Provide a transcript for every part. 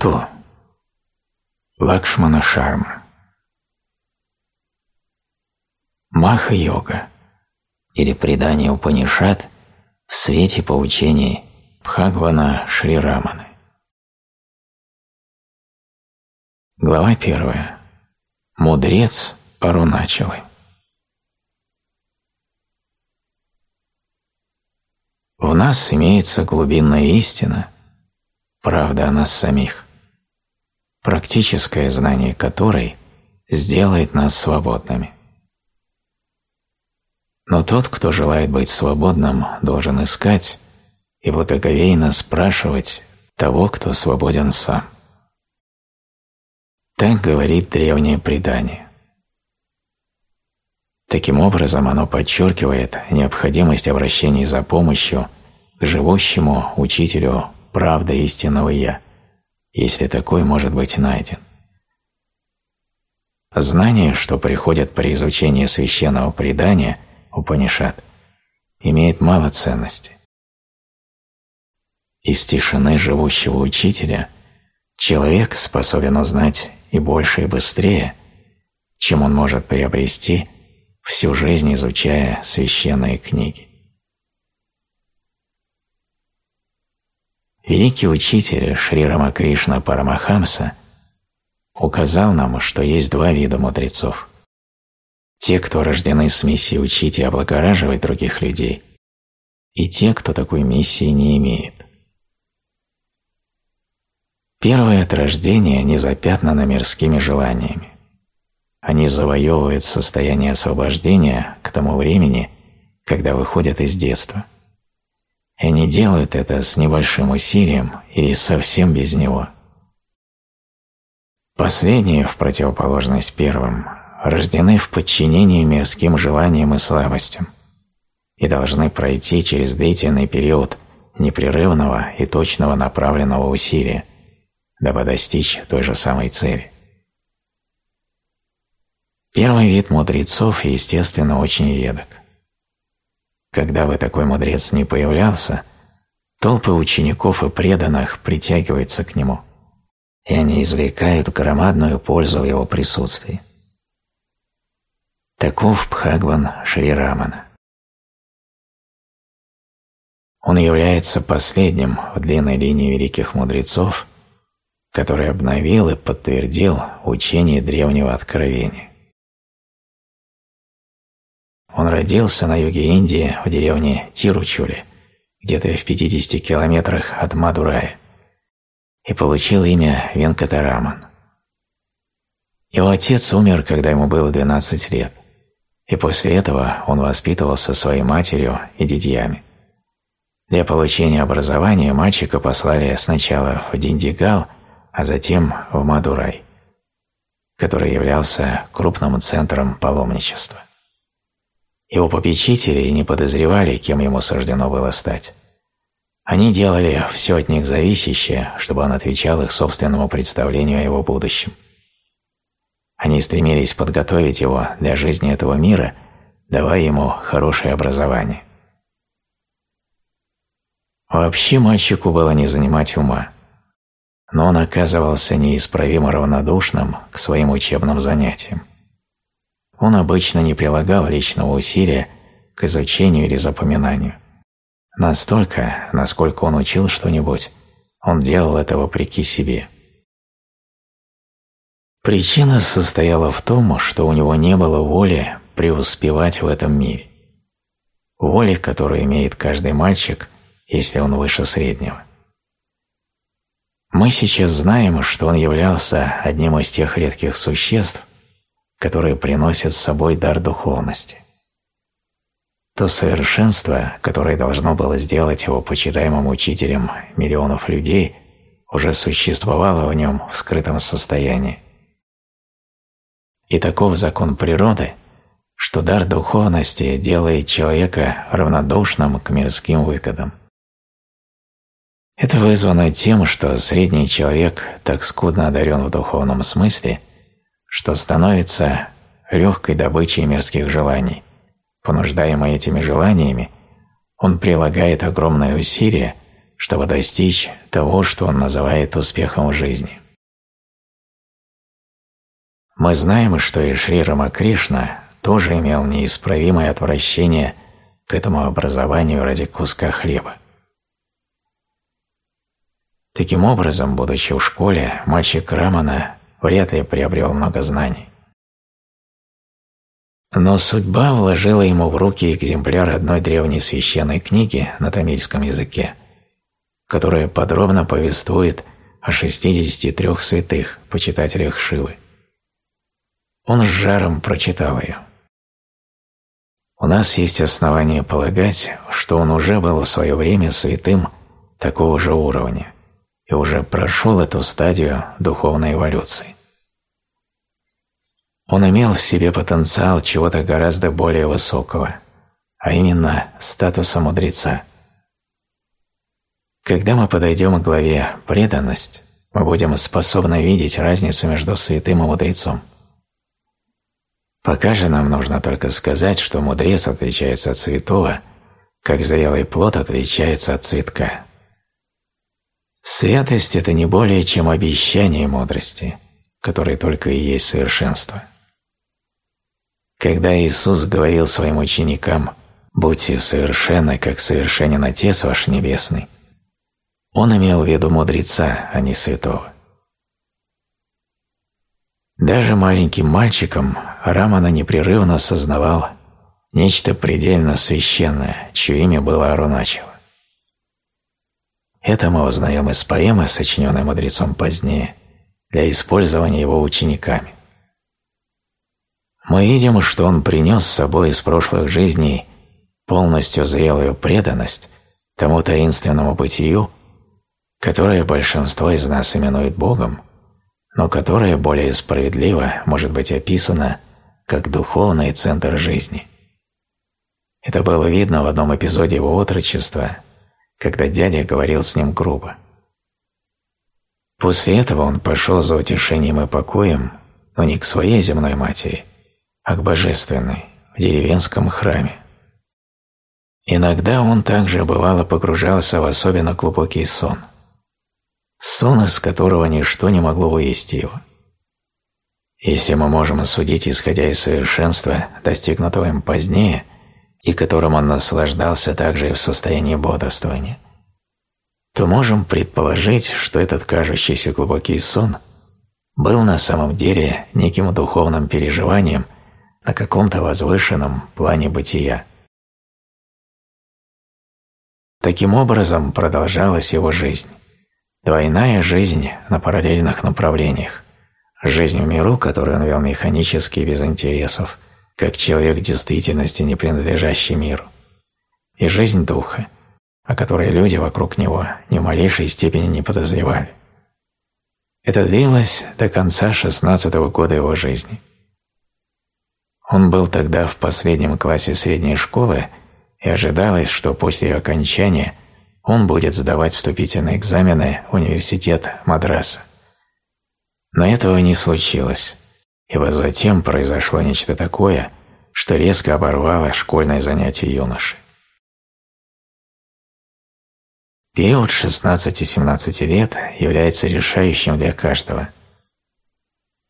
кто? Лакшмана Шарма. Маха-йога или предание Упанишат в свете поучений Бхагвана Шри Раманы. Глава первая. Мудрец Аруначалы. В нас имеется глубинная истина, правда о нас самих, практическое знание которой сделает нас свободными. Но тот, кто желает быть свободным, должен искать и благоговейно спрашивать того, кто свободен сам. Так говорит древнее предание. Таким образом, оно подчеркивает необходимость обращения за помощью к живущему учителю правда истинного «Я», если такой может быть найден. Знание, что приходит при изучении священного предания, Упанишат, имеет мало ценности. Из тишины живущего учителя человек способен узнать и больше, и быстрее, чем он может приобрести – всю жизнь изучая священные книги. Великий учитель Шри Рамакришна Парамахамса указал нам, что есть два вида мудрецов. Те, кто рождены с миссией учить и облагораживать других людей, и те, кто такой миссии не имеет. Первое от рождения не запятнано мирскими желаниями они завоевывают состояние освобождения к тому времени, когда выходят из детства. И они делают это с небольшим усилием или совсем без него. Последние, в противоположность первым, рождены в подчинении мирским желаниям и слабостям и должны пройти через длительный период непрерывного и точного направленного усилия, дабы достичь той же самой цели. Первый вид мудрецов, естественно, очень редок. Когда бы такой мудрец не появлялся, толпы учеников и преданных притягиваются к нему, и они извлекают громадную пользу в его присутствии. Таков Бхагван Шри Рамана. Он является последним в длинной линии великих мудрецов, который обновил и подтвердил учение древнего откровения. Он родился на юге Индии в деревне Тиручули, где-то в 50 километрах от Мадурая, и получил имя Венкатараман. Его отец умер, когда ему было 12 лет, и после этого он воспитывался своей матерью и дядьями. Для получения образования мальчика послали сначала в Диндигал, а затем в Мадурай, который являлся крупным центром паломничества. Его попечители не подозревали, кем ему суждено было стать. Они делали все от них зависящее, чтобы он отвечал их собственному представлению о его будущем. Они стремились подготовить его для жизни этого мира, давая ему хорошее образование. Вообще мальчику было не занимать ума, но он оказывался неисправимо равнодушным к своим учебным занятиям он обычно не прилагал личного усилия к изучению или запоминанию. Настолько, насколько он учил что-нибудь, он делал это вопреки себе. Причина состояла в том, что у него не было воли преуспевать в этом мире. Воли, которую имеет каждый мальчик, если он выше среднего. Мы сейчас знаем, что он являлся одним из тех редких существ, которые приносят с собой дар духовности. То совершенство, которое должно было сделать его почитаемым учителем миллионов людей, уже существовало в нем в скрытом состоянии. И таков закон природы, что дар духовности делает человека равнодушным к мирским выгодам. Это вызвано тем, что средний человек так скудно одарен в духовном смысле – что становится легкой добычей мирских желаний. Понуждаемый этими желаниями, он прилагает огромное усилие, чтобы достичь того, что он называет успехом в жизни. Мы знаем, что и Шри Рамакришна тоже имел неисправимое отвращение к этому образованию ради куска хлеба. Таким образом, будучи в школе, мальчик Рамана вряд ли приобрел много знаний. Но судьба вложила ему в руки экземпляр одной древней священной книги на тамильском языке, которая подробно повествует о 63 святых, почитателях Шивы. Он с жаром прочитал ее. У нас есть основания полагать, что он уже был в свое время святым такого же уровня и уже прошел эту стадию духовной эволюции. Он имел в себе потенциал чего-то гораздо более высокого, а именно статуса мудреца. Когда мы подойдем к главе «Преданность», мы будем способны видеть разницу между святым и мудрецом. Пока же нам нужно только сказать, что мудрец отличается от святого, как зрелый плод отличается от цветка. Святость – это не более чем обещание мудрости, которое только и есть совершенство. Когда Иисус говорил своим ученикам «Будьте совершенны, как совершенен Отец ваш Небесный», Он имел в виду мудреца, а не святого. Даже маленьким мальчиком Рамана непрерывно осознавал нечто предельно священное, чье имя было Аруначева. Это мы узнаем из поэмы, сочиненной мудрецом позднее, для использования его учениками. Мы видим, что он принес с собой из прошлых жизней полностью зрелую преданность тому таинственному бытию, которое большинство из нас именует Богом, но которое более справедливо может быть описано как духовный центр жизни. Это было видно в одном эпизоде его отрочества, когда дядя говорил с ним грубо. После этого он пошел за утешением и покоем, но не к своей земной матери, а к божественной, в деревенском храме. Иногда он также бывало погружался в особенно глубокий сон – сон, из которого ничто не могло вывести его. Если мы можем осудить, исходя из совершенства, достигнутого им позднее, и которым он наслаждался также и в состоянии бодрствования, то можем предположить, что этот кажущийся глубокий сон был на самом деле неким духовным переживанием на каком-то возвышенном плане бытия. Таким образом продолжалась его жизнь. Двойная жизнь на параллельных направлениях. Жизнь в миру, которую он вел механически без интересов, как человек действительности, не принадлежащий миру. И жизнь духа, о которой люди вокруг него ни в малейшей степени не подозревали. Это длилось до конца шестнадцатого года его жизни. Он был тогда в последнем классе средней школы, и ожидалось, что после ее окончания он будет сдавать вступительные экзамены в университет Мадраса. Но этого не случилось, ибо затем произошло нечто такое, что резко оборвало школьное занятие юноши. Период 16-17 лет является решающим для каждого.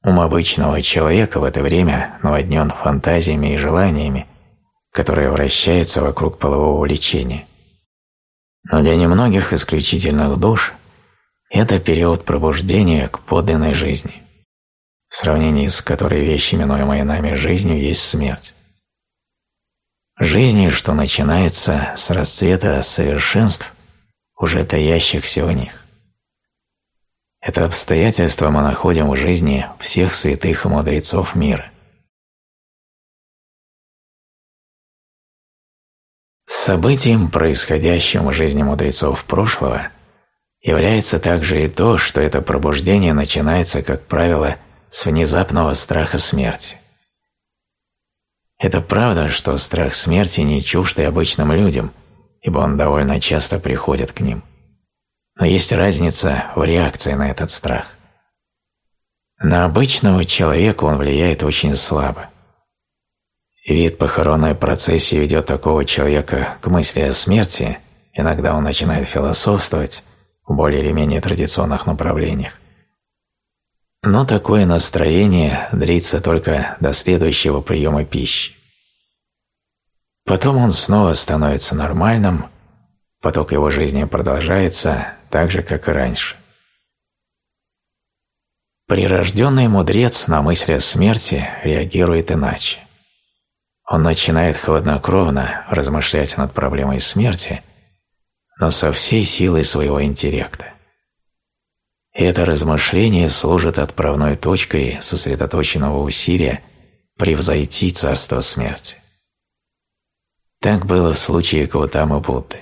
Ум обычного человека в это время наводнен фантазиями и желаниями, которые вращаются вокруг полового влечения. Но для немногих исключительных душ это период пробуждения к подлинной жизни, в сравнении с которой вещь, именуемая нами жизнью, есть смерть. Жизни, что начинается с расцвета совершенств, уже таящихся в них. Это обстоятельство мы находим в жизни всех святых и мудрецов мира – Событием, происходящим в жизни мудрецов прошлого, является также и то, что это пробуждение начинается, как правило, с внезапного страха смерти. Это правда, что страх смерти не чужд и обычным людям, ибо он довольно часто приходит к ним. Но есть разница в реакции на этот страх. На обычного человека он влияет очень слабо. Вид похоронной процессии ведет такого человека к мысли о смерти иногда он начинает философствовать в более или менее традиционных направлениях. Но такое настроение длится только до следующего приема пищи. Потом он снова становится нормальным, поток его жизни продолжается так же, как и раньше. Прирожденный мудрец на мысли о смерти реагирует иначе. Он начинает хладнокровно размышлять над проблемой смерти, но со всей силой своего интеллекта. Это размышление служит отправной точкой сосредоточенного усилия превзойти царство смерти. Так было в случае Гаутамы Будды.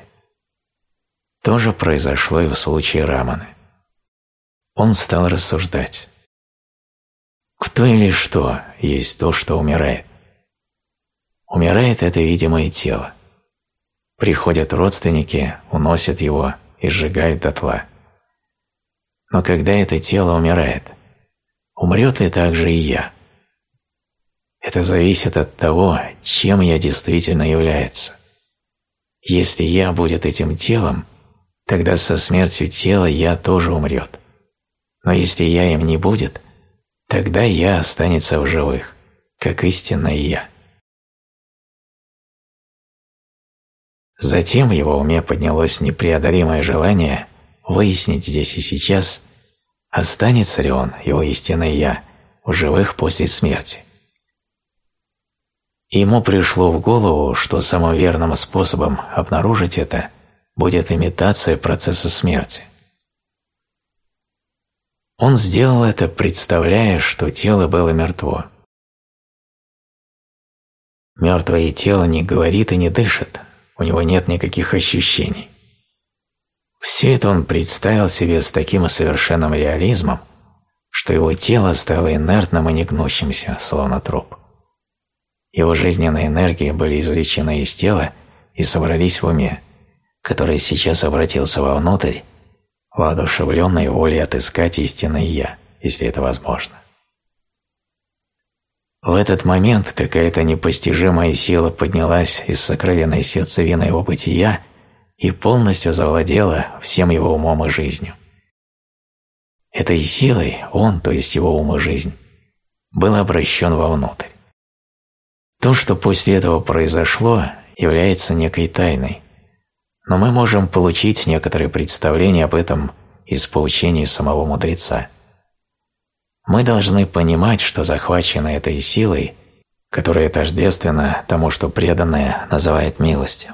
То же произошло и в случае Раманы. Он стал рассуждать. Кто или что есть то, что умирает? Умирает это видимое тело. Приходят родственники, уносят его и сжигают дотла. Но когда это тело умирает, умрет ли также и я? Это зависит от того, чем я действительно является. Если я будет этим телом, тогда со смертью тела я тоже умрет. Но если я им не будет, тогда я останется в живых, как истинное я. Затем в его уме поднялось непреодолимое желание выяснить здесь и сейчас, останется ли он, его истинное «я», в живых после смерти. Ему пришло в голову, что самым верным способом обнаружить это будет имитация процесса смерти. Он сделал это, представляя, что тело было мертво. Мертвое тело не говорит и не дышит, у него нет никаких ощущений. Все это он представил себе с таким совершенным реализмом, что его тело стало инертным и негнущимся, словно труп. Его жизненные энергии были извлечены из тела и собрались в уме, который сейчас обратился вовнутрь, воодушевленной волей отыскать истинное «Я», если это возможно. В этот момент какая-то непостижимая сила поднялась из сокровенной сердцевины его бытия и полностью завладела всем его умом и жизнью. Этой силой он, то есть его ум и жизнь, был обращен вовнутрь. То, что после этого произошло, является некой тайной, но мы можем получить некоторые представления об этом из поучений самого мудреца. Мы должны понимать, что захвачено этой силой, которая тождественна тому, что преданное называет милостью.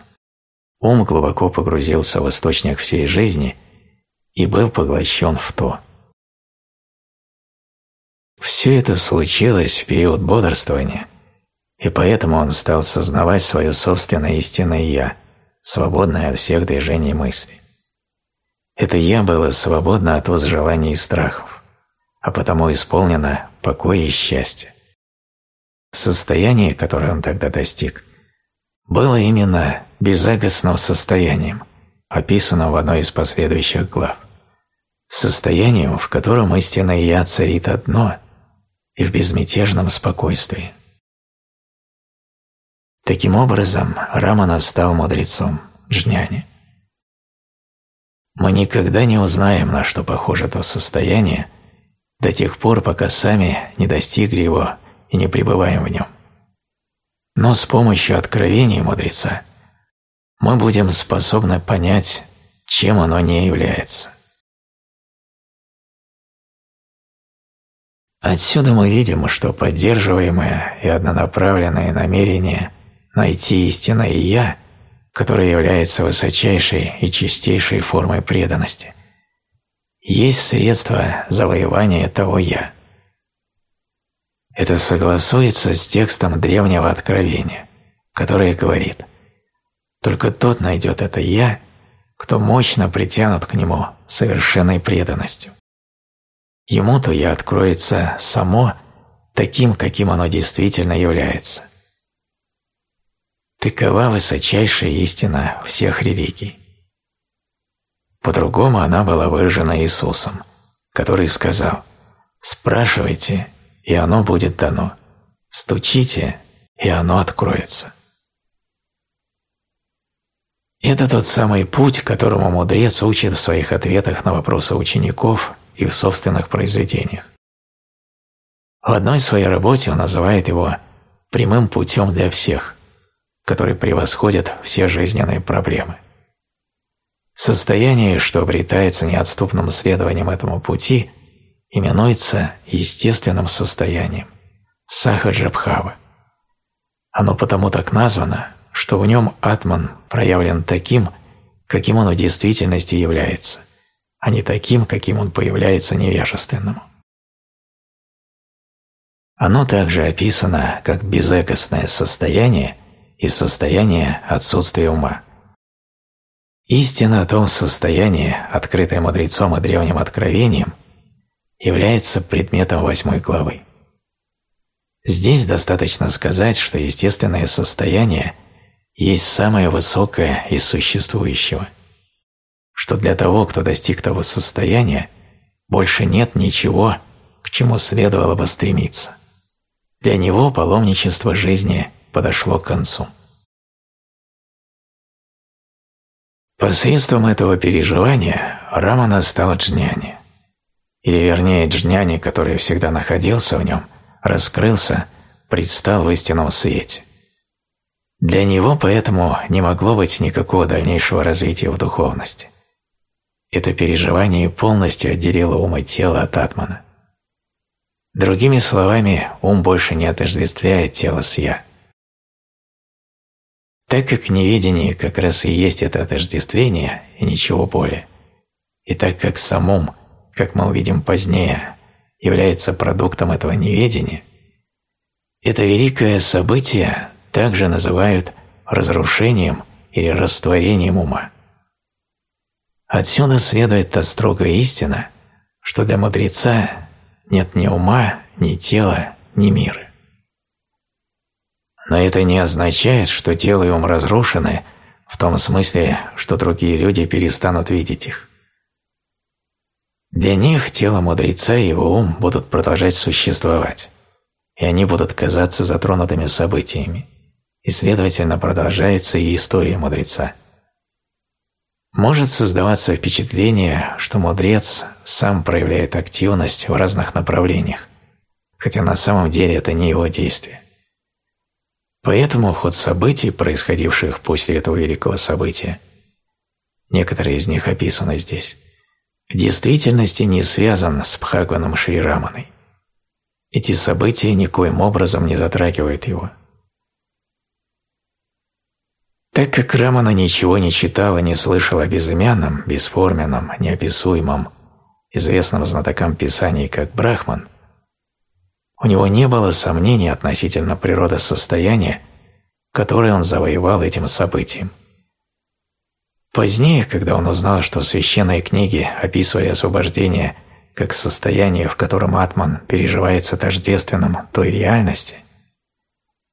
Ум глубоко погрузился в источник всей жизни и был поглощен в то. Все это случилось в период бодрствования – и поэтому он стал сознавать свое собственное истинное «я», свободное от всех движений мысли. Это «я» было свободно от возжеланий и страхов, а потому исполнено покоя и счастья. Состояние, которое он тогда достиг, было именно безагостным состоянием, описанным в одной из последующих глав. Состоянием, в котором истинное «я» царит одно и в безмятежном спокойствии. Таким образом, Рамана стал мудрецом, джняни. Мы никогда не узнаем, на что похоже то состояние, до тех пор, пока сами не достигли его и не пребываем в нем. Но с помощью откровения мудреца мы будем способны понять, чем оно не является. Отсюда мы видим, что поддерживаемое и однонаправленное намерение – найти истинное «Я», которое является высочайшей и чистейшей формой преданности, есть средство завоевания того «Я». Это согласуется с текстом древнего откровения, которое говорит «Только тот найдет это «Я», кто мощно притянут к нему совершенной преданностью. Ему-то «Я» откроется само таким, каким оно действительно является – Такова высочайшая истина всех религий. По-другому она была выражена Иисусом, который сказал «Спрашивайте, и оно будет дано. Стучите, и оно откроется». Это тот самый путь, которому мудрец учит в своих ответах на вопросы учеников и в собственных произведениях. В одной своей работе он называет его «прямым путем для всех», который превосходит все жизненные проблемы. Состояние, что обретается неотступным следованием этому пути, именуется естественным состоянием – сахаджабхава. Оно потому так названо, что в нем атман проявлен таким, каким он в действительности является, а не таким, каким он появляется невежественному. Оно также описано как безэкостное состояние и состояние отсутствия ума. Истина о том состоянии, открытое мудрецом и древним откровением, является предметом восьмой главы. Здесь достаточно сказать, что естественное состояние есть самое высокое из существующего, что для того, кто достиг того состояния, больше нет ничего, к чему следовало бы стремиться. Для него паломничество жизни подошло к концу. Посредством этого переживания Рамана стал джняни. Или вернее, джняни, который всегда находился в нем, раскрылся, предстал в истинном свете. Для него поэтому не могло быть никакого дальнейшего развития в духовности. Это переживание полностью отделило ум и тело от атмана. Другими словами, ум больше не отождествляет тело с «я». Так как неведение как раз и есть это отождествление и ничего более, и так как сам ум, как мы увидим позднее, является продуктом этого неведения, это великое событие также называют разрушением или растворением ума. Отсюда следует та строгая истина, что для мудреца нет ни ума, ни тела, ни мира. Но это не означает, что тело и ум разрушены в том смысле, что другие люди перестанут видеть их. Для них тело мудреца и его ум будут продолжать существовать, и они будут казаться затронутыми событиями, и, следовательно, продолжается и история мудреца – может создаваться впечатление, что мудрец сам проявляет активность в разных направлениях, хотя на самом деле это не его действие. Поэтому ход событий, происходивших после этого великого события, некоторые из них описаны здесь, в действительности не связан с Бхагваном Шрираманой. Эти события никоим образом не затрагивают его – так как Рамана ничего не читал и не слышал о безымянном, бесформенном, неописуемом, известном знатокам Писаний как Брахман, у него не было сомнений относительно природы состояния, которое он завоевал этим событием. Позднее, когда он узнал, что священные книги описывали освобождение как состояние, в котором атман переживается тождественным той реальности,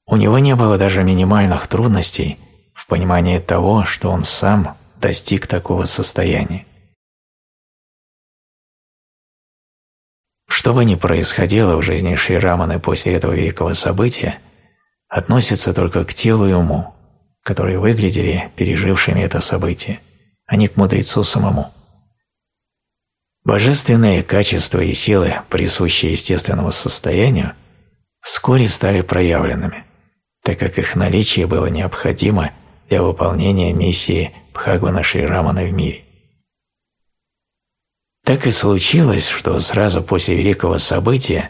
у него не было даже минимальных трудностей – в понимании того, что он сам достиг такого состояния. Что бы ни происходило в жизни Шри Раманы после этого великого события, относится только к телу и уму, которые выглядели пережившими это событие, а не к мудрецу самому. Божественные качества и силы, присущие естественному состоянию, вскоре стали проявленными, так как их наличие было необходимо для выполнения миссии Бхагвана Шрирамана в мире. Так и случилось, что сразу после великого события,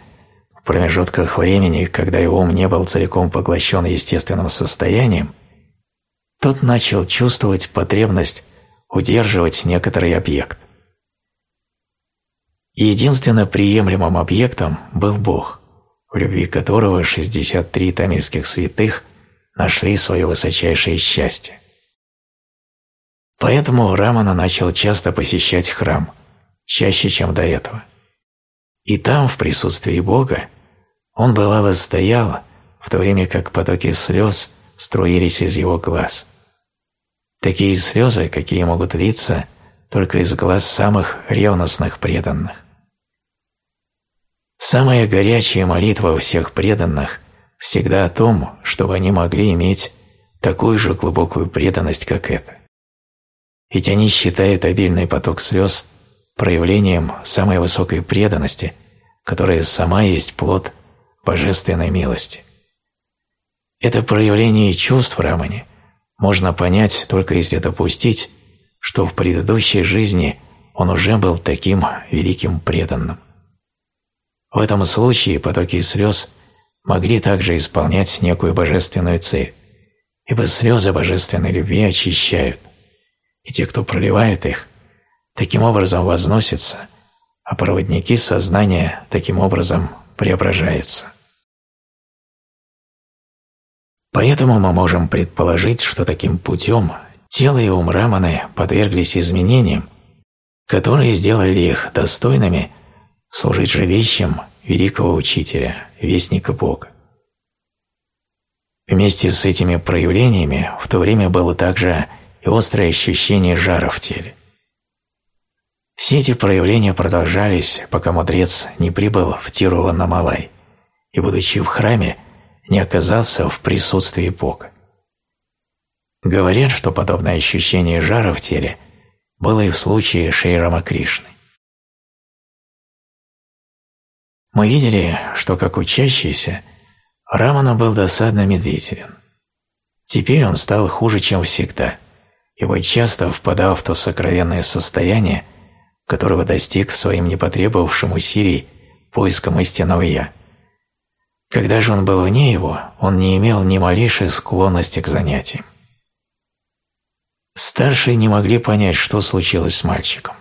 в промежутках времени, когда его ум не был целиком поглощен естественным состоянием, тот начал чувствовать потребность удерживать некоторый объект. единственно приемлемым объектом был Бог, в любви которого 63 тамильских святых нашли свое высочайшее счастье. Поэтому Рамана начал часто посещать храм, чаще, чем до этого. И там, в присутствии Бога, он бывало стоял, в то время как потоки слез струились из его глаз. Такие слезы, какие могут литься только из глаз самых ревностных преданных. Самая горячая молитва у всех преданных всегда о том, чтобы они могли иметь такую же глубокую преданность, как это. ведь они считают обильный поток слез проявлением самой высокой преданности, которая сама есть плод божественной милости. Это проявление чувств в Рамане можно понять только если допустить, что в предыдущей жизни он уже был таким великим преданным. В этом случае потоки слез могли также исполнять некую божественную цель, ибо слезы божественной любви очищают, и те, кто проливает их, таким образом возносятся, а проводники сознания таким образом преображаются. Поэтому мы можем предположить, что таким путем тело и ум Раманы подверглись изменениям, которые сделали их достойными служить жилищем великого учителя, вестника Бога. Вместе с этими проявлениями в то время было также и острое ощущение жара в теле. Все эти проявления продолжались, пока мудрец не прибыл в Тируваннамалай и, будучи в храме, не оказался в присутствии Бога. Говорят, что подобное ощущение жара в теле было и в случае Шри Рамакришны. Мы видели, что как учащийся Рамана был досадно медлителен. Теперь он стал хуже, чем всегда, ибо часто впадал в то сокровенное состояние, которого достиг своим непотребовавшим усилий поиском истинного «я». Когда же он был вне его, он не имел ни малейшей склонности к занятиям. Старшие не могли понять, что случилось с мальчиком.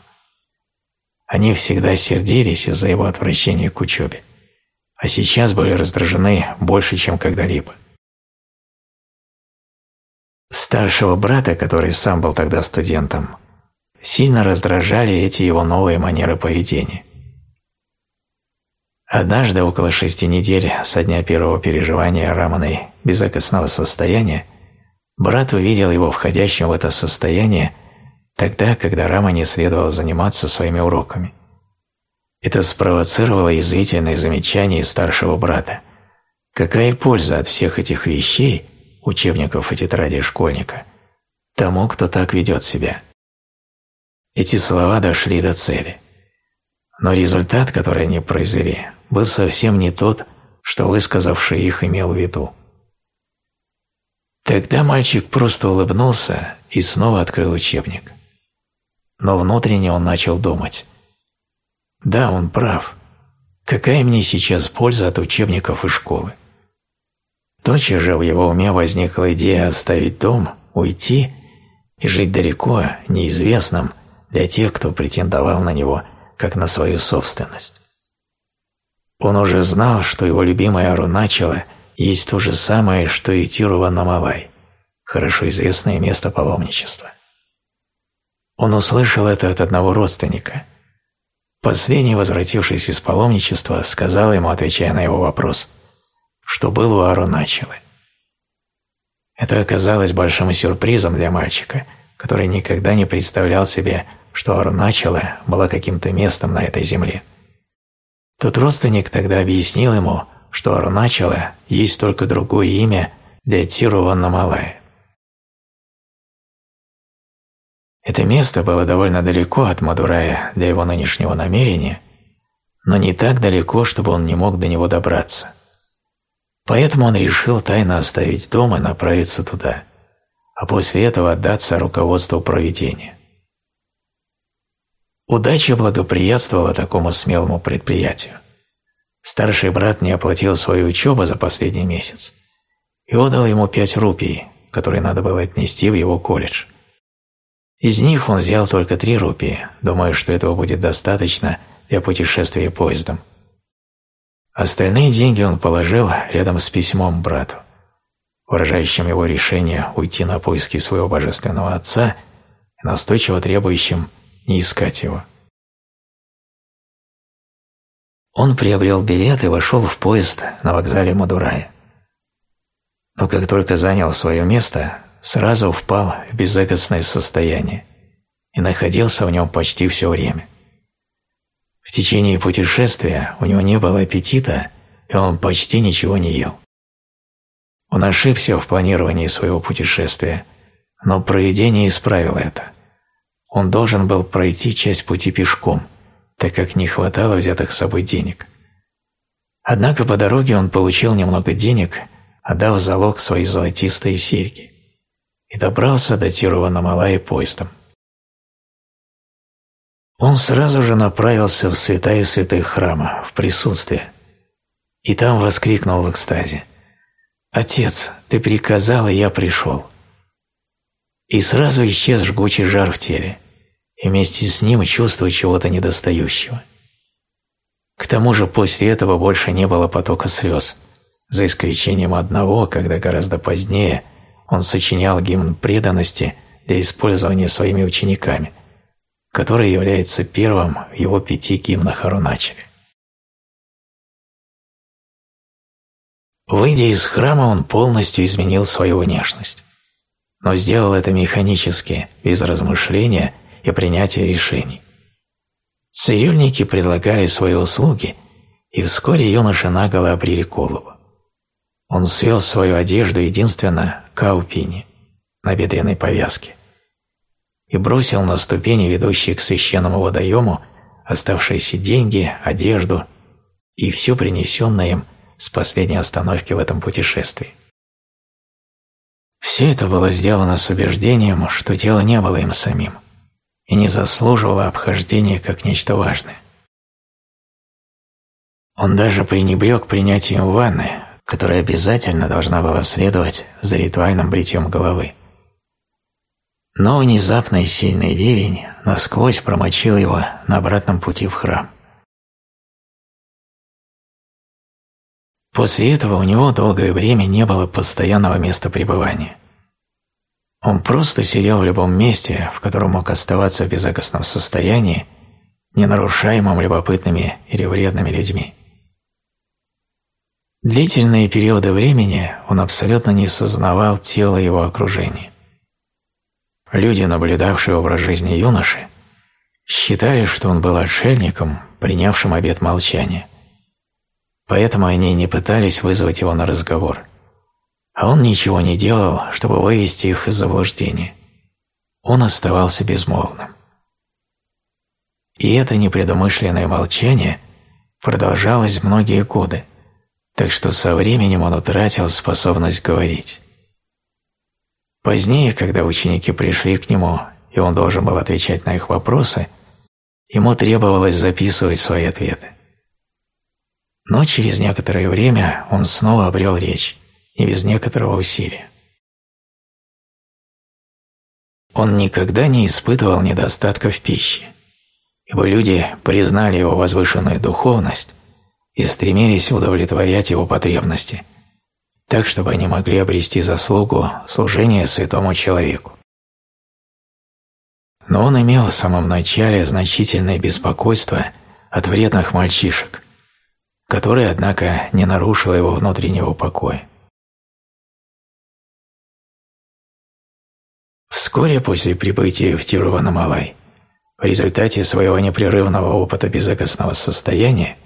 Они всегда сердились из-за его отвращения к учебе, а сейчас были раздражены больше, чем когда-либо. Старшего брата, который сам был тогда студентом, сильно раздражали эти его новые манеры поведения. Однажды, около шести недель со дня первого переживания Раманой безопасного состояния, брат увидел его входящим в это состояние тогда, когда Рама не следовало заниматься своими уроками. Это спровоцировало язвительные замечания старшего брата. Какая польза от всех этих вещей, учебников и тетрадей школьника, тому, кто так ведет себя? Эти слова дошли до цели. Но результат, который они произвели, был совсем не тот, что высказавший их имел в виду. Тогда мальчик просто улыбнулся и снова открыл учебник. Но внутренне он начал думать. Да, он прав. Какая мне сейчас польза от учебников и школы? Тотчас же в его уме возникла идея оставить дом, уйти и жить далеко, неизвестном, для тех, кто претендовал на него как на свою собственность. Он уже знал, что его любимая Аруначала есть то же самое, что и Тируваннамалай, хорошо известное место паломничества. Он услышал это от одного родственника. Последний, возвратившись из паломничества, сказал ему, отвечая на его вопрос, что был у Аруначалы. Это оказалось большим сюрпризом для мальчика, который никогда не представлял себе, что Аруначала была каким-то местом на этой земле. Тот родственник тогда объяснил ему, что Аруначала есть только другое имя для Тируваннамалая. Это место было довольно далеко от Мадурая для его нынешнего намерения, но не так далеко, чтобы он не мог до него добраться. Поэтому он решил тайно оставить дом и направиться туда, а после этого отдаться руководству проведения. Удача благоприятствовала такому смелому предприятию. Старший брат не оплатил свою учебу за последний месяц и отдал ему пять рупий, которые надо было отнести в его колледж. Из них он взял только три рупии, думая, что этого будет достаточно для путешествия поездом. Остальные деньги он положил рядом с письмом брату, выражающим его решение уйти на поиски своего божественного отца и настойчиво требующим не искать его. Он приобрел билет и вошел в поезд на вокзале Мадурая. Но как только занял свое место, сразу впал в безэгостное состояние и находился в нем почти все время. В течение путешествия у него не было аппетита, и он почти ничего не ел. Он ошибся в планировании своего путешествия, но провидение исправило это – он должен был пройти часть пути пешком, так как не хватало взятых с собой денег. Однако по дороге он получил немного денег, отдав залог свои золотистые серьги, и добрался до Тируванамалаи поездом. Он сразу же направился в святая святых храма, в присутствие, и там воскликнул в экстазе «Отец, ты приказал, и я пришел». И сразу исчез жгучий жар в теле, и вместе с ним чувство чего-то недостающего. К тому же после этого больше не было потока слез, за исключением одного, когда гораздо позднее он сочинял гимн преданности для использования своими учениками, который является первым в его пяти гимнах Аруначаре. Выйдя из храма, он полностью изменил свою внешность, но сделал это механически, без размышления и принятия решений. Цирюльники предлагали свои услуги, и вскоре юноша наголо обрели голову. Он свел свою одежду единственно к аупине, на бедренной повязке, и бросил на ступени, ведущие к священному водоему, оставшиеся деньги, одежду и все принесенное им с последней остановки в этом путешествии. Все это было сделано с убеждением, что дело не было им самим и не заслуживало обхождения как нечто важное. Он даже пренебрег принятием ванны, которая обязательно должна была следовать за ритуальным бритьем головы. Но внезапный сильный ливень насквозь промочил его на обратном пути в храм. После этого у него долгое время не было постоянного места пребывания. Он просто сидел в любом месте, в котором мог оставаться в безопасном состоянии, не нарушаемым любопытными или вредными людьми. Длительные периоды времени он абсолютно не сознавал тело его окружения. Люди, наблюдавшие образ жизни юноши, считали, что он был отшельником, принявшим обет молчания – поэтому они не пытались вызвать его на разговор. А он ничего не делал, чтобы вывести их из заблуждения. Он оставался безмолвным. И это непредумышленное молчание продолжалось многие годы, так что со временем он утратил способность говорить. Позднее, когда ученики пришли к нему, и он должен был отвечать на их вопросы, ему требовалось записывать свои ответы. Но через некоторое время он снова обрел речь, и без некоторого усилия. Он никогда не испытывал недостатка в пище, ибо люди признали его возвышенную духовность и стремились удовлетворять его потребности, так, чтобы они могли обрести заслугу служения святому человеку. Но он имел в самом начале значительное беспокойство от вредных мальчишек – которое, однако, не нарушило его внутреннего покоя. Вскоре после прибытия в Тируванамалай, в результате своего непрерывного опыта безопасного состояния,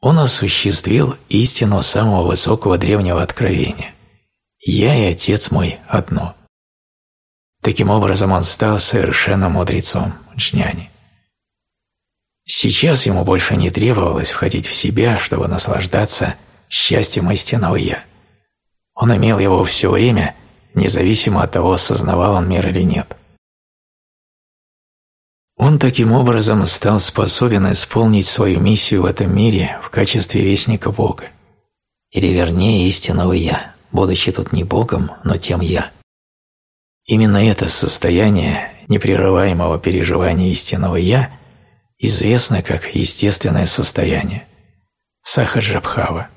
он осуществил истину самого высокого древнего откровения «Я и Отец мой одно». Таким образом он стал совершенным мудрецом, джняни. Сейчас ему больше не требовалось входить в себя, чтобы наслаждаться счастьем истинного «я». Он имел его все время, независимо от того, осознавал он мир или нет. Он таким образом стал способен исполнить свою миссию в этом мире в качестве вестника Бога. Или вернее истинного «я», будучи тут не Богом, но тем «я». Именно это состояние непрерываемого переживания истинного «я» известно как естественное состояние – сахаджабхава.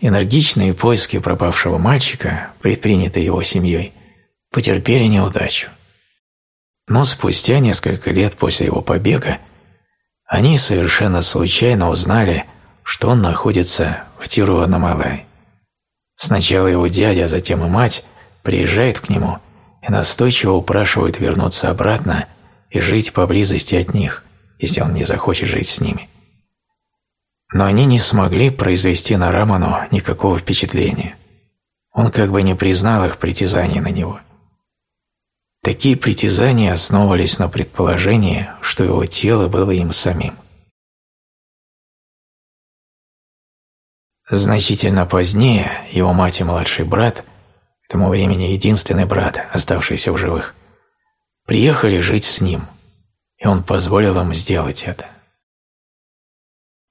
Энергичные поиски пропавшего мальчика, предпринятые его семьей, потерпели неудачу. Но спустя несколько лет после его побега они совершенно случайно узнали, что он находится в Тируванамалай. Сначала его дядя, а затем и мать приезжают к нему – и настойчиво упрашивают вернуться обратно и жить поблизости от них, если он не захочет жить с ними. Но они не смогли произвести на Раману никакого впечатления. Он как бы не признал их притязаний на него. Такие притязания основывались на предположении, что его тело было им самим. Значительно позднее его мать и младший брат, тому времени единственный брат, оставшийся в живых, приехали жить с ним, и он позволил им сделать это.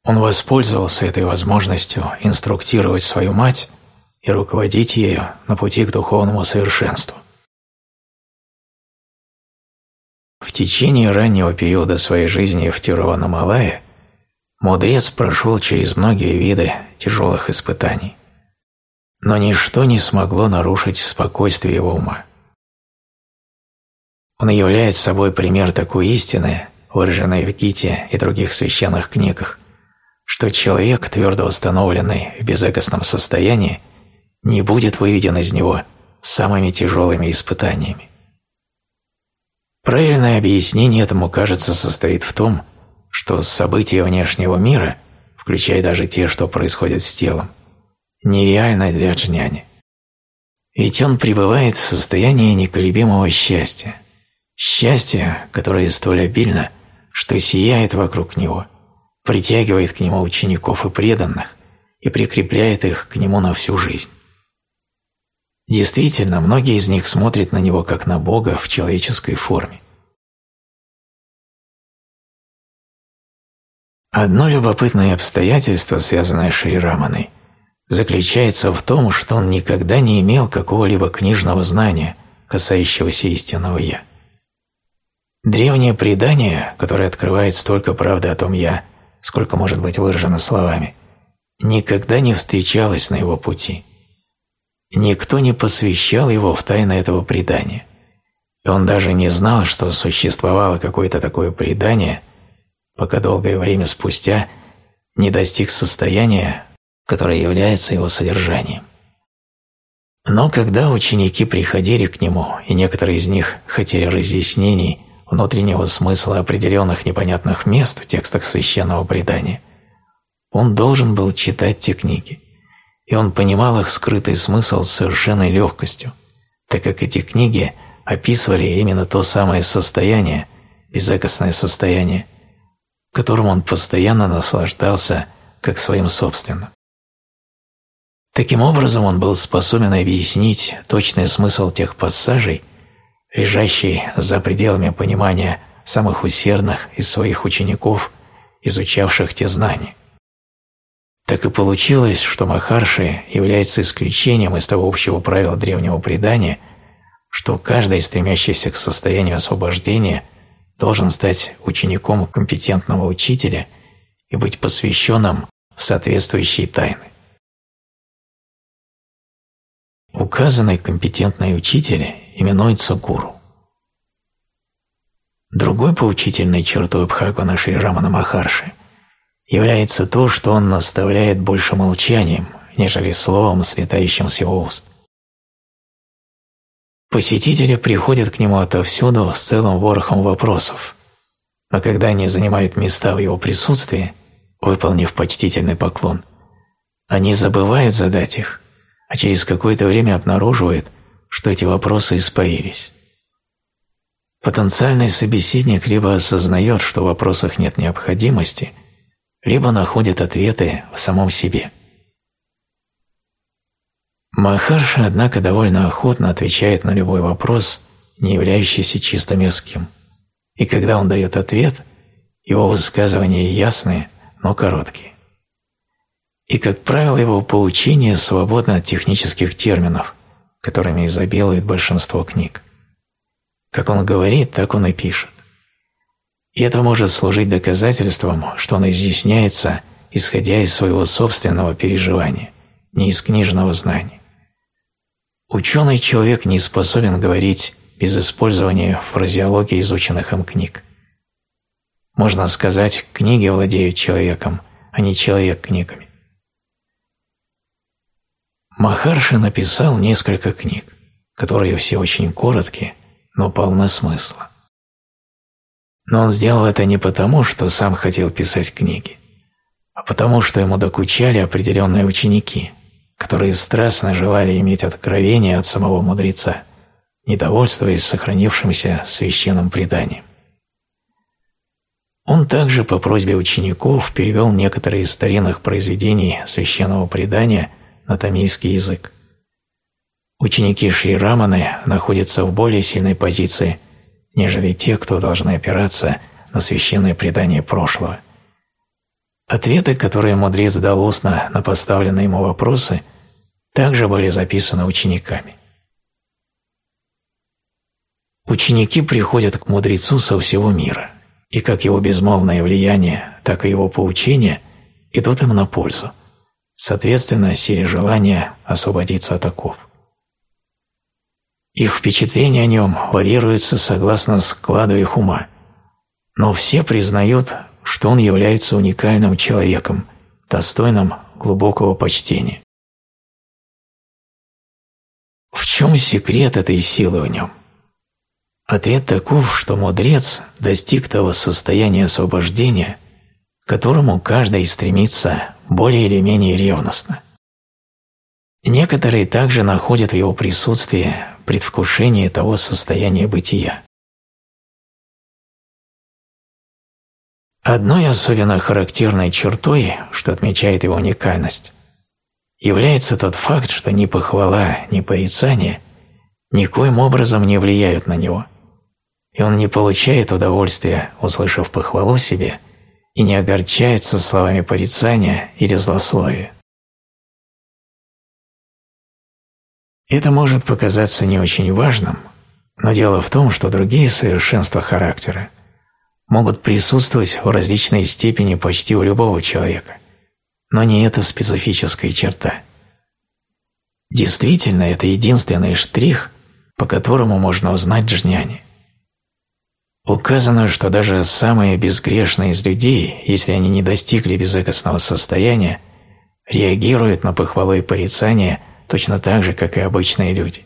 Он воспользовался этой возможностью инструктировать свою мать и руководить ею на пути к духовному совершенству. В течение раннего периода своей жизни в Тируванамалае мудрец прошел через многие виды тяжелых испытаний, но ничто не смогло нарушить спокойствие его ума. Он является собой пример такой истины, выраженной в Гите и других священных книгах, что человек, твердо установленный в безэгостном состоянии, не будет выведен из него самыми тяжелыми испытаниями. Правильное объяснение этому, кажется, состоит в том, что события внешнего мира, включая даже те, что происходят с телом, нереальны для джняни. Ведь он пребывает в состоянии неколебимого счастья, счастья, которое столь обильно, что сияет вокруг него, притягивает к нему учеников и преданных и прикрепляет их к нему на всю жизнь. Действительно, многие из них смотрят на него как на Бога в человеческой форме. Одно любопытное обстоятельство, связанное с Шри Раманой, заключается в том, что он никогда не имел какого-либо книжного знания, касающегося истинного «я». Древнее предание, которое открывает столько правды о том «я», сколько может быть выражено словами, никогда не встречалось на его пути – Никто не посвящал его в тайны этого предания. И он даже не знал, что существовало какое-то такое предание, пока долгое время спустя не достиг состояния, которое является его содержанием. Но когда ученики приходили к нему, и некоторые из них хотели разъяснений внутреннего смысла определенных непонятных мест в текстах священного предания, он должен был читать те книги и он понимал их скрытый смысл с совершенной легкостью, так как эти книги описывали именно то самое состояние, безыкостное состояние, которым он постоянно наслаждался как своим собственным. Таким образом, он был способен объяснить точный смысл тех пассажей, лежащий за пределами понимания самых усердных из своих учеников, изучавших те знания. Так и получилось, что Махарши является исключением из того общего правила древнего предания, что каждый, стремящийся к состоянию освобождения, должен стать учеником компетентного учителя и быть посвященным в соответствующие тайны. Указанный компетентный учитель именуется гуру. Другой поучительной чертой Бхагавана Шри Рамана Махарши – является то, что он наставляет больше молчанием, нежели словом, слетающим с его уст. Посетители приходят к нему отовсюду с целым ворохом вопросов, а когда они занимают места в его присутствии, выполнив почтительный поклон, они забывают задать их, а через какое-то время обнаруживают, что эти вопросы испарились. Потенциальный собеседник либо осознает, что в вопросах нет необходимости – либо находит ответы в самом себе. Махарша, однако, довольно охотно отвечает на любой вопрос, не являющийся чисто мирским. И когда он дает ответ, его высказывания ясные, но короткие. И, как правило, его поучение свободно от технических терминов, которыми изобилует большинство книг. Как он говорит, так он и пишет. И это может служить доказательством, что он изъясняется, исходя из своего собственного переживания, не из книжного знания. Ученый человек не способен говорить без использования фразеологии изученных им книг. Можно сказать, книги владеют человеком, а не человек книгами. Махарши написал несколько книг, которые все очень короткие, но полны смысла. Но он сделал это не потому, что сам хотел писать книги, а потому, что ему докучали определенные ученики, которые страстно желали иметь откровение от самого мудреца, недовольствуясь сохранившимся священным преданием. Он также по просьбе учеников перевел некоторые из старинных произведений священного предания на тамильский язык. Ученики Шри Раманы находятся в более сильной позиции, нежели те, кто должны опираться на священное предание прошлого. Ответы, которые мудрец дал устно на поставленные ему вопросы, также были записаны учениками. Ученики приходят к мудрецу со всего мира – и как его безмолвное влияние, так и его поучения идут им на пользу, соответственно силе желания освободиться от оков. Их впечатления о нем варьируются согласно складу их ума, но все признают, что он является уникальным человеком, достойным глубокого почтения. В чем секрет этой силы в нем? Ответ таков, что мудрец достиг того состояния освобождения, к которому каждый стремится более или менее ревностно. Некоторые также находят в его присутствии предвкушение того состояния бытия. Одной особенно характерной чертой, что отмечает его уникальность, является тот факт, что ни похвала, ни порицание никоим образом не влияют на него – и он не получает удовольствия, услышав похвалу себе, и не огорчается словами порицания или злословия. Это может показаться не очень важным, но дело в том, что другие совершенства характера могут присутствовать в различной степени почти у любого человека, но не эта специфическая черта. Действительно, это единственный штрих, по которому можно узнать джняни. Указано, что даже самые безгрешные из людей, если они не достигли безыкостного состояния, реагируют на похвалы и порицания точно так же, как и обычные люди.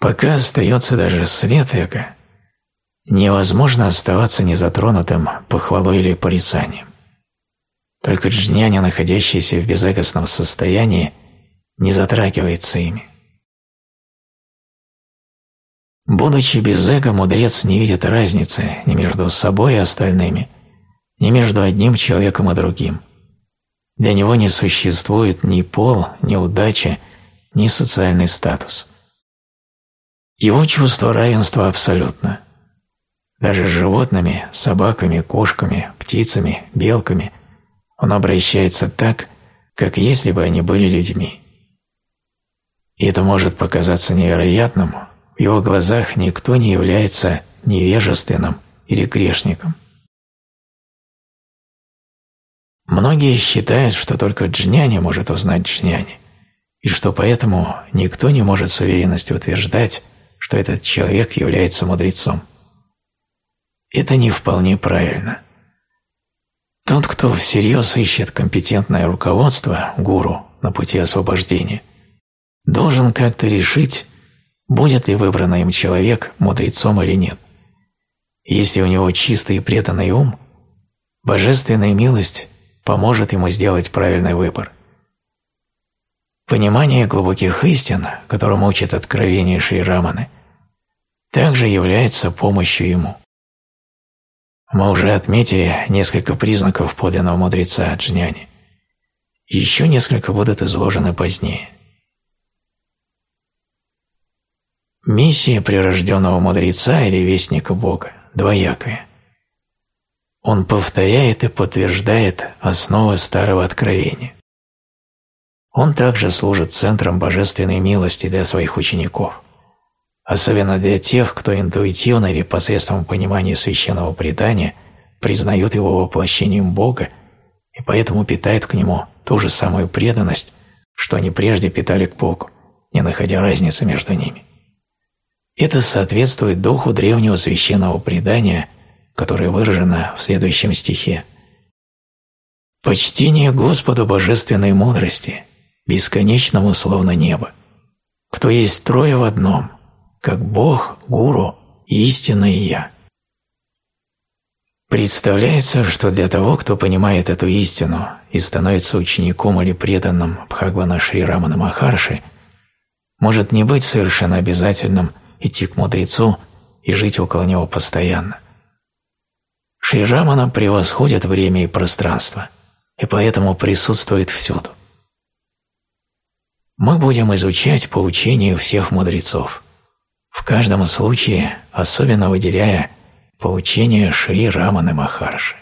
Пока остается даже след эго, невозможно оставаться незатронутым похвалой или порицанием. Только джняня, находящийся в безэгостном состоянии, не затрагивается ими. Будучи без эго, мудрец не видит разницы ни между собой и остальными, ни между одним человеком и другим. Для него не существует ни пол, ни удача, ни социальный статус. Его чувство равенства абсолютно. Даже с животными, собаками, кошками, птицами, белками он обращается так, как если бы они были людьми. И это может показаться невероятным, в его глазах никто не является невежественным или грешником. Многие считают, что только джняни может узнать джняни, и что поэтому никто не может с уверенностью утверждать, что этот человек является мудрецом. Это не вполне правильно. Тот, кто всерьез ищет компетентное руководство, гуру, на пути освобождения, должен как-то решить, будет ли выбранный им человек мудрецом или нет. Если у него чистый и преданный ум, божественная милость поможет ему сделать правильный выбор. Понимание глубоких истин, которым учат откровение Раманы, также является помощью ему. Мы уже отметили несколько признаков подлинного мудреца Джняни. Еще несколько будут изложены позднее – Миссия прирожденного мудреца или вестника Бога двоякая. Он повторяет и подтверждает основы старого откровения. Он также служит центром божественной милости для своих учеников, особенно для тех, кто интуитивно или посредством понимания священного предания признают его воплощением Бога и поэтому питают к нему ту же самую преданность, что они прежде питали к Богу, не находя разницы между ними. Это соответствует духу древнего священного предания, которое выражено в следующем стихе. «Почтение Господу божественной мудрости, бесконечному словно небо, кто есть трое в одном, как Бог, Гуру, истина и Я». Представляется, что для того, кто понимает эту истину и становится учеником или преданным Бхагвана Шри Рамана Махарши, может не быть совершенно обязательным идти к мудрецу и жить около него постоянно. Шри Рамана превосходит время и пространство, и поэтому присутствует всюду. Мы будем изучать поучения всех мудрецов, в каждом случае особенно выделяя поучение Шри Раманы Махарши.